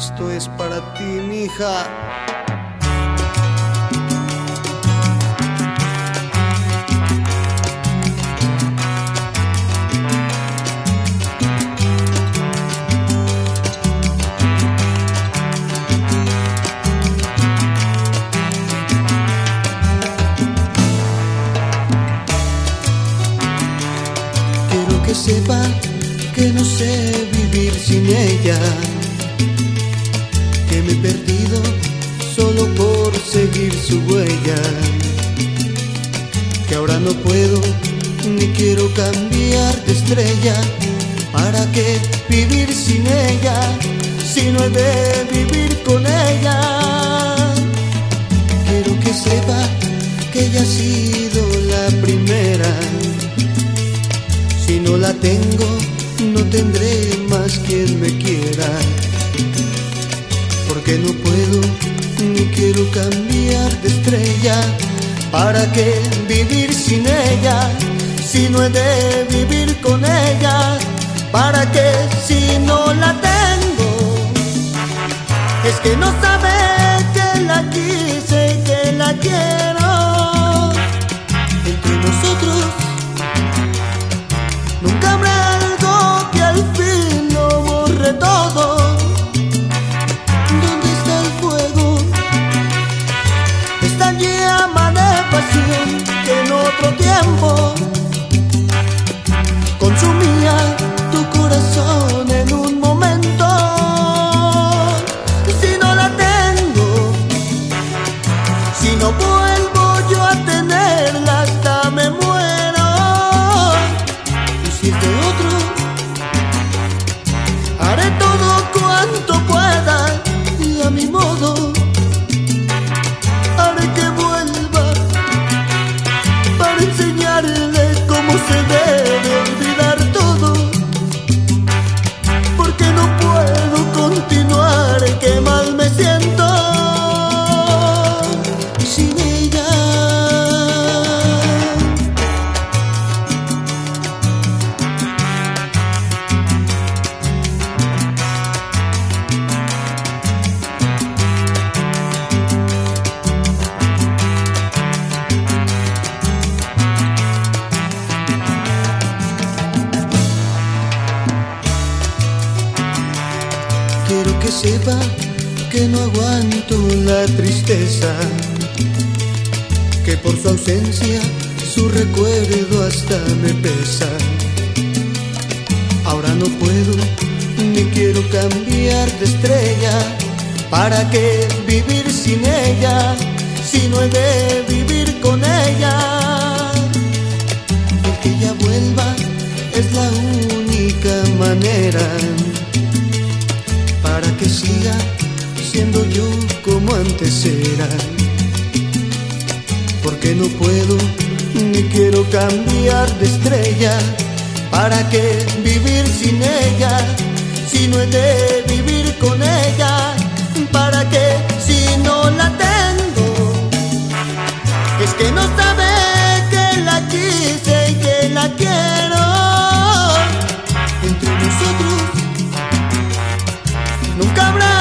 Esto es para ti, mija. Quiero que sepa que no sé vivir sin ella, perdido solo por seguir su huella, que ahora no puedo ni quiero cambiar de estrella, ¿para qué vivir sin ella si no he de vivir con ella? Quiero que sepa que ella ha sido la primera. Si no la tengo, no tendré más quien me quiera. Cambiar de estrella. ¿Para qué vivir sin ella? Si no he de vivir con ella. ¿Para qué si no la tengo? Es que no sabe tiempo Quiero que sepa que no aguanto la tristeza, que por su ausencia su recuerdo hasta me pesa. Ahora no puedo ni quiero cambiar de estrella, ¿para qué vivir sin ella si no he de vivir con ella? El que ella vuelva es la única manera Porque no puedo ni quiero cambiar de estrella. ¿Para qué vivir sin ella si no he de vivir con ella? ¿Para qué si no la tengo? Es que no sabe que la quise y que la quiero. Entre nosotros Nunca habrá